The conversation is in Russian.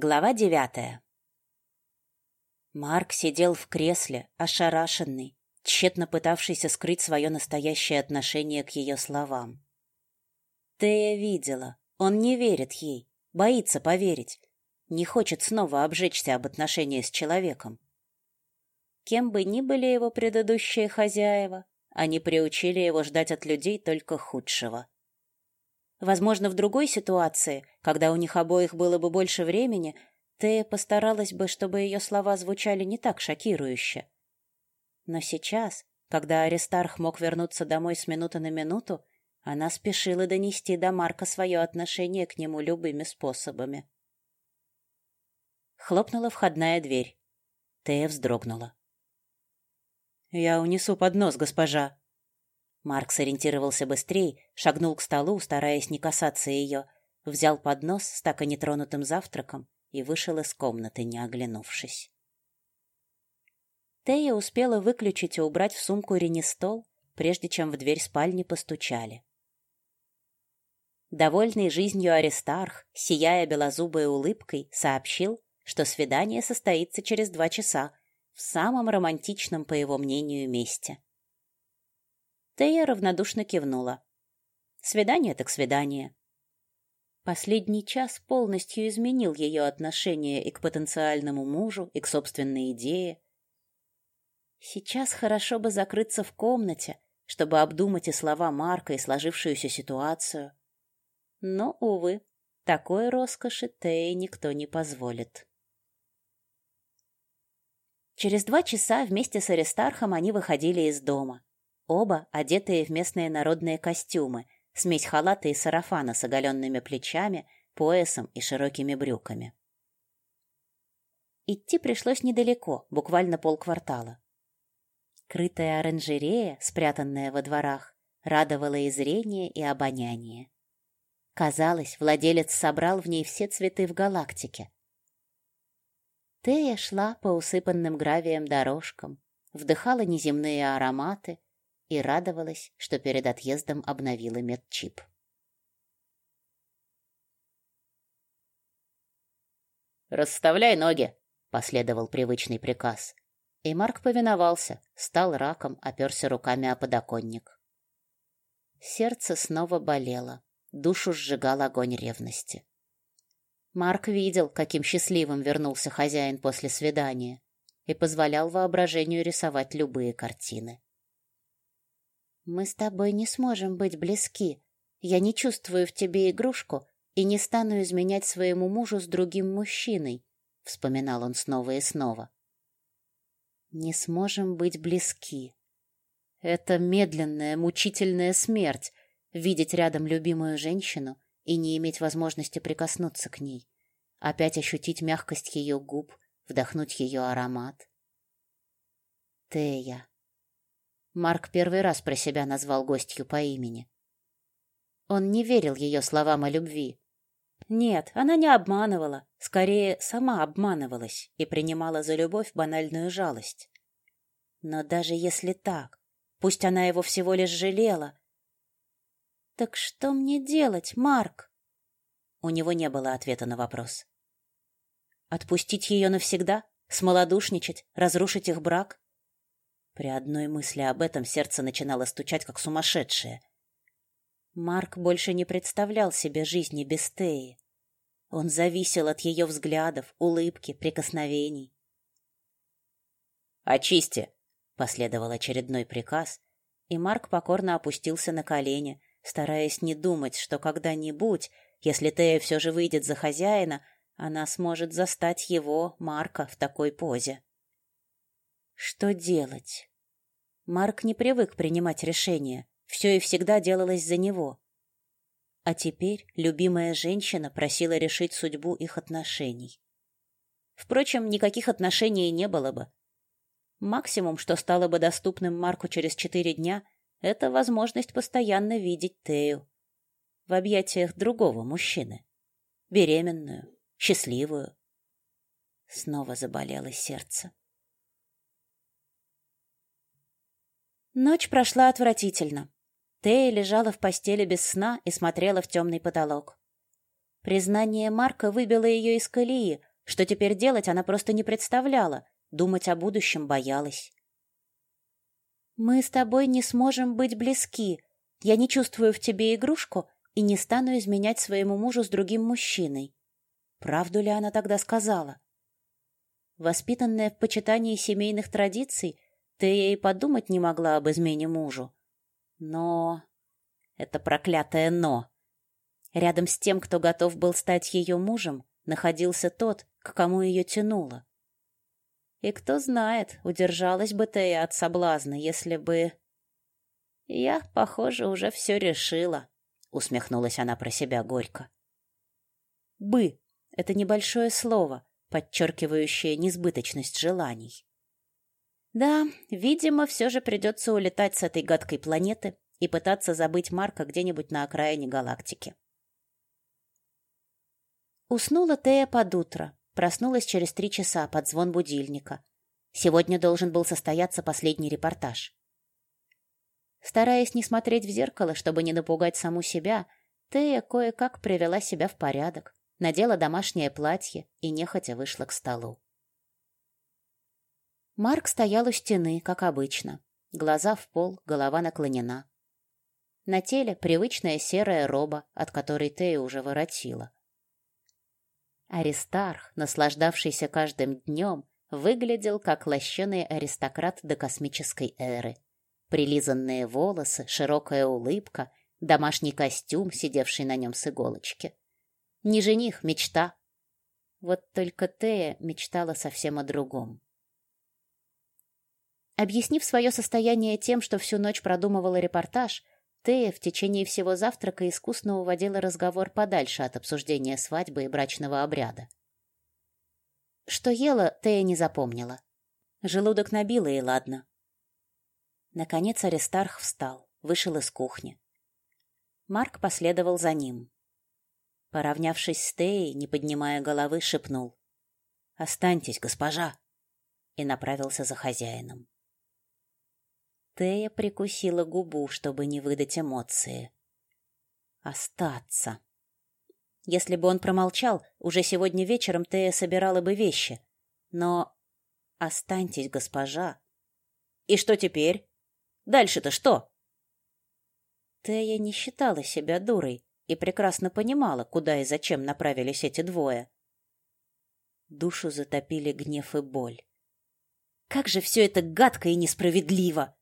Глава девятая. Марк сидел в кресле, ошарашенный, тщетно пытавшийся скрыть свое настоящее отношение к ее словам. Тея видела, он не верит ей, боится поверить, не хочет снова обжечься об отношении с человеком. Кем бы ни были его предыдущие хозяева, они приучили его ждать от людей только худшего. Возможно, в другой ситуации, когда у них обоих было бы больше времени, Тея постаралась бы, чтобы ее слова звучали не так шокирующе. Но сейчас, когда Аристарх мог вернуться домой с минуты на минуту, она спешила донести до Марка свое отношение к нему любыми способами. Хлопнула входная дверь. Тея вздрогнула. «Я унесу поднос, госпожа», Марк сориентировался быстрее, шагнул к столу, стараясь не касаться ее, взял поднос с так и нетронутым завтраком и вышел из комнаты, не оглянувшись. Тея успела выключить и убрать в сумку ренестол, прежде чем в дверь спальни постучали. Довольный жизнью Аристарх, сияя белозубой улыбкой, сообщил, что свидание состоится через два часа в самом романтичном, по его мнению, месте. Тея равнодушно кивнула. Свидание так свидание. Последний час полностью изменил ее отношение и к потенциальному мужу, и к собственной идее. Сейчас хорошо бы закрыться в комнате, чтобы обдумать и слова Марка, и сложившуюся ситуацию. Но, увы, такой роскоши Тее никто не позволит. Через два часа вместе с Аристархом они выходили из дома. Оба одетые в местные народные костюмы, смесь халата и сарафана с оголенными плечами, поясом и широкими брюками. Идти пришлось недалеко, буквально полквартала. Крытая оранжерея, спрятанная во дворах, радовала и зрение, и обоняние. Казалось, владелец собрал в ней все цветы в галактике. Тея шла по усыпанным гравием дорожкам, вдыхала неземные ароматы, и радовалась, что перед отъездом обновила медчип. «Расставляй ноги!» — последовал привычный приказ. И Марк повиновался, стал раком, оперся руками о подоконник. Сердце снова болело, душу сжигал огонь ревности. Марк видел, каким счастливым вернулся хозяин после свидания и позволял воображению рисовать любые картины. Мы с тобой не сможем быть близки. Я не чувствую в тебе игрушку и не стану изменять своему мужу с другим мужчиной, вспоминал он снова и снова. Не сможем быть близки. Это медленная, мучительная смерть видеть рядом любимую женщину и не иметь возможности прикоснуться к ней, опять ощутить мягкость ее губ, вдохнуть ее аромат. Тея, Марк первый раз про себя назвал гостью по имени. Он не верил ее словам о любви. Нет, она не обманывала, скорее, сама обманывалась и принимала за любовь банальную жалость. Но даже если так, пусть она его всего лишь жалела. Так что мне делать, Марк? У него не было ответа на вопрос. Отпустить ее навсегда, смолодушничать, разрушить их брак? При одной мысли об этом сердце начинало стучать, как сумасшедшее. Марк больше не представлял себе жизни без Теи. Он зависел от ее взглядов, улыбки, прикосновений. «Очисти!» — последовал очередной приказ, и Марк покорно опустился на колени, стараясь не думать, что когда-нибудь, если Тея все же выйдет за хозяина, она сможет застать его, Марка, в такой позе. Что делать? Марк не привык принимать решения, все и всегда делалось за него. А теперь любимая женщина просила решить судьбу их отношений. Впрочем, никаких отношений не было бы. Максимум, что стало бы доступным Марку через четыре дня, это возможность постоянно видеть Тею в объятиях другого мужчины. Беременную, счастливую. Снова заболело сердце. Ночь прошла отвратительно. Тея лежала в постели без сна и смотрела в темный потолок. Признание Марка выбило ее из колеи, Что теперь делать, она просто не представляла, думать о будущем боялась. «Мы с тобой не сможем быть близки. Я не чувствую в тебе игрушку и не стану изменять своему мужу с другим мужчиной». Правду ли она тогда сказала? Воспитанная в почитании семейных традиций, ты и подумать не могла об измене мужу. Но... Это проклятое «но». Рядом с тем, кто готов был стать ее мужем, находился тот, к кому ее тянуло. И кто знает, удержалась бы ты от соблазна, если бы... Я, похоже, уже все решила, усмехнулась она про себя горько. «Бы» — это небольшое слово, подчеркивающее несбыточность желаний. Да, видимо, все же придется улетать с этой гадкой планеты и пытаться забыть Марка где-нибудь на окраине галактики. Уснула Тея под утро, проснулась через три часа под звон будильника. Сегодня должен был состояться последний репортаж. Стараясь не смотреть в зеркало, чтобы не напугать саму себя, Тея кое-как привела себя в порядок, надела домашнее платье и нехотя вышла к столу. Марк стоял у стены, как обычно. Глаза в пол, голова наклонена. На теле привычная серая роба, от которой Тея уже воротила. Аристарх, наслаждавшийся каждым днем, выглядел как лощеный аристократ до космической эры. Прилизанные волосы, широкая улыбка, домашний костюм, сидевший на нем с иголочки. Не жених, мечта. Вот только Тея мечтала совсем о другом. Объяснив свое состояние тем, что всю ночь продумывала репортаж, Тея в течение всего завтрака искусно уводила разговор подальше от обсуждения свадьбы и брачного обряда. Что ела, Тея не запомнила. Желудок набило, и ладно. Наконец Аристарх встал, вышел из кухни. Марк последовал за ним. Поравнявшись с Теей, не поднимая головы, шепнул. «Останьтесь, госпожа!» и направился за хозяином. Тея прикусила губу, чтобы не выдать эмоции. Остаться. Если бы он промолчал, уже сегодня вечером Тея собирала бы вещи. Но останьтесь, госпожа. И что теперь? Дальше-то что? Тея не считала себя дурой и прекрасно понимала, куда и зачем направились эти двое. Душу затопили гнев и боль. Как же все это гадко и несправедливо!